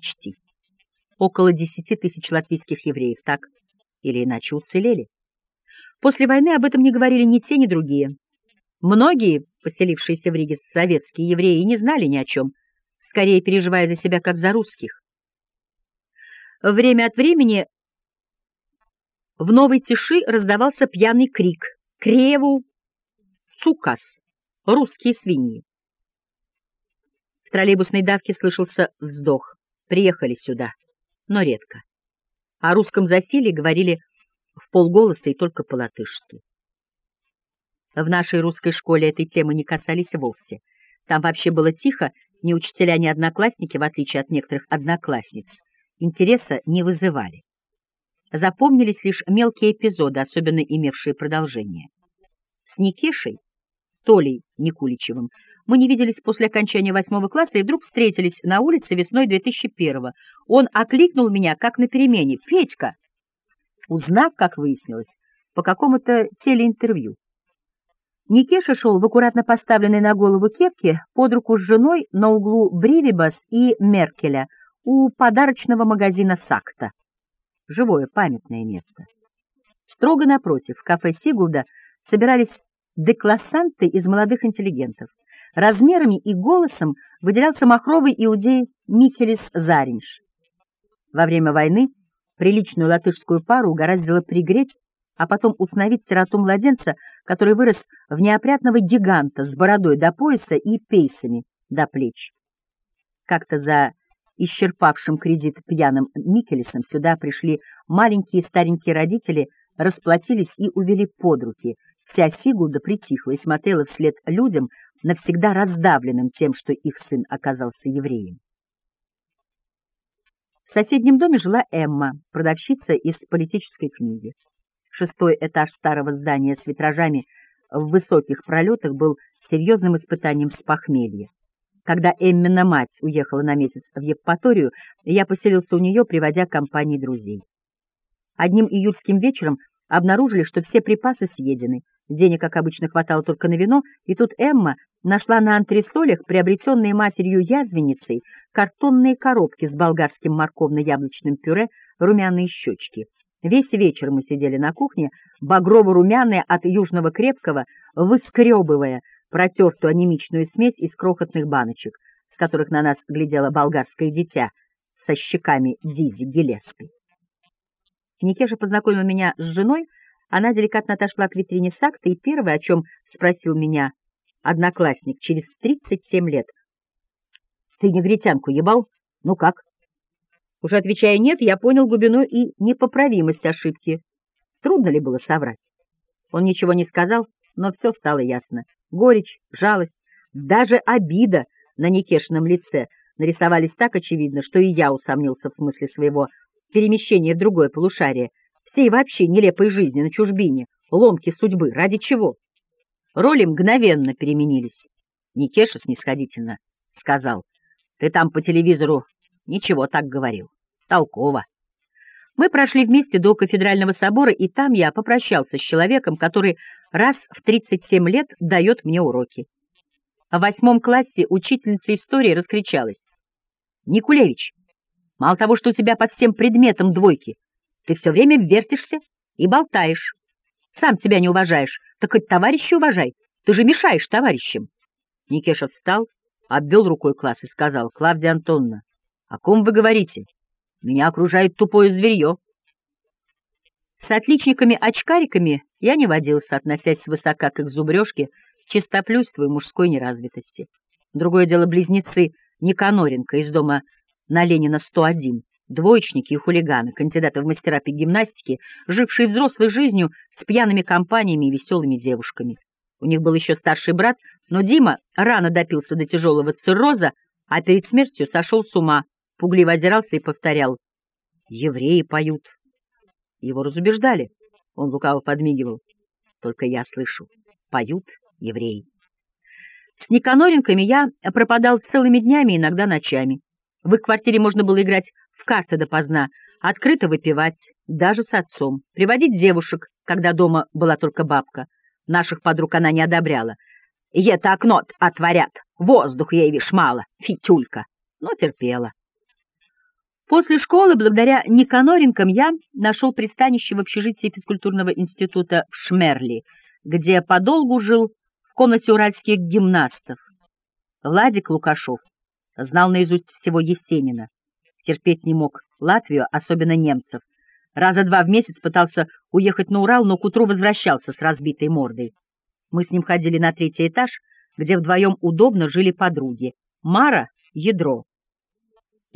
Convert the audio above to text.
почти. Около десяти тысяч латвийских евреев так или иначе уцелели. После войны об этом не говорили ни те, ни другие. Многие, поселившиеся в Риге советские евреи, не знали ни о чем, скорее переживая за себя, как за русских. Время от времени в новой тиши раздавался пьяный крик «Креву! Цукас! Русские свиньи!» В троллейбусной давке слышался вздох. Приехали сюда, но редко. О русском засилии говорили в полголоса и только по-латышски. В нашей русской школе этой темы не касались вовсе. Там вообще было тихо, ни учителя, ни одноклассники, в отличие от некоторых одноклассниц, интереса не вызывали. Запомнились лишь мелкие эпизоды, особенно имевшие продолжение. С Никешей, Толей Никуличевым, мы не виделись после окончания восьмого класса и вдруг встретились на улице весной 2001-го. Он окликнул меня, как на перемене, «Петька!» Узнав, как выяснилось, по какому-то телеинтервью. Никеша шел в аккуратно поставленной на голову кепке под руку с женой на углу Бривибас и Меркеля у подарочного магазина «Сакта». Живое памятное место. Строго напротив, в кафе Сигулда собирались деклассанты из молодых интеллигентов. Размерами и голосом выделялся махровый иудей Микелис Заринш. Во время войны приличную латышскую пару угораздило пригреть а потом установить сироту-младенца, который вырос в неопрятного гиганта с бородой до пояса и пейсами до плеч. Как-то за исчерпавшим кредит пьяным Микелесом сюда пришли маленькие старенькие родители, расплатились и увели под руки. Вся Сигулда притихла и смотрела вслед людям, навсегда раздавленным тем, что их сын оказался евреем. В соседнем доме жила Эмма, продавщица из политической книги. Шестой этаж старого здания с витражами в высоких пролетах был серьезным испытанием с похмелья. Когда Эммина мать уехала на месяц в Евпаторию, я поселился у нее, приводя компании друзей. Одним июльским вечером обнаружили, что все припасы съедены. Денег, как обычно, хватало только на вино, и тут Эмма нашла на антресолях, приобретенные матерью язвенницей, картонные коробки с болгарским морковно-яблочным пюре, румяные щечки. Весь вечер мы сидели на кухне, багрово-румяные от южного крепкого, выскребывая протертую анемичную смесь из крохотных баночек, с которых на нас глядело болгарское дитя со щеками Дизи Гелеспи. Никеша познакомил меня с женой, она деликатно отошла к витрине Сакта, и первое, о чем спросил меня одноклассник через 37 лет. — Ты негритянку ебал? Ну как? Уже отвечая «нет», я понял глубину и непоправимость ошибки. Трудно ли было соврать? Он ничего не сказал, но все стало ясно. Горечь, жалость, даже обида на Никешином лице нарисовались так очевидно, что и я усомнился в смысле своего перемещения в другое полушарие, всей вообще нелепой жизни на чужбине, ломки судьбы, ради чего? Роли мгновенно переменились. Никеша снисходительно сказал, «Ты там по телевизору Ничего, так говорил. Толково. Мы прошли вместе до кафедрального собора, и там я попрощался с человеком, который раз в 37 лет дает мне уроки. В восьмом классе учительница истории раскричалась. «Никулевич, мало того, что у тебя по всем предметам двойки, ты все время вертишься и болтаешь. Сам себя не уважаешь, так хоть товарища уважай, ты же мешаешь товарищам». Никеша встал, обвел рукой класс и сказал, «Клавдия Антоновна, о ком вы говорите? Меня окружает тупое зверье. С отличниками-очкариками я не водился, относясь свысока к их зубрежке, чистоплюйству и мужской неразвитости. Другое дело близнецы Никаноренко из дома на Ленина 101, двоечники и хулиганы, кандидаты в мастера по жившие взрослой жизнью с пьяными компаниями и веселыми девушками. У них был еще старший брат, но Дима рано допился до тяжелого цирроза, а перед смертью сошел с ума, пугливо озирался и повторял. «Евреи поют». Его разубеждали. Он лукаво подмигивал. Только я слышу. Поют евреи. С Никаноренками я пропадал целыми днями, иногда ночами. В их квартире можно было играть в карты допоздна, открыто выпивать, даже с отцом, приводить девушек, когда дома была только бабка. Наших подруг она не одобряла. «Это окно отворят, воздух ей вишь мало, фитюлька», но терпела. После школы, благодаря Никаноренкам, я нашел пристанище в общежитии физкультурного института в Шмерли, где подолгу жил в комнате уральских гимнастов. Владик Лукашов знал наизусть всего Есенина, терпеть не мог Латвию, особенно немцев. Раза два в месяц пытался уехать на Урал, но к утру возвращался с разбитой мордой. Мы с ним ходили на третий этаж, где вдвоем удобно жили подруги. Мара — ядро,